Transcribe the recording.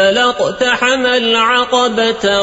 فلقتحم العقبة.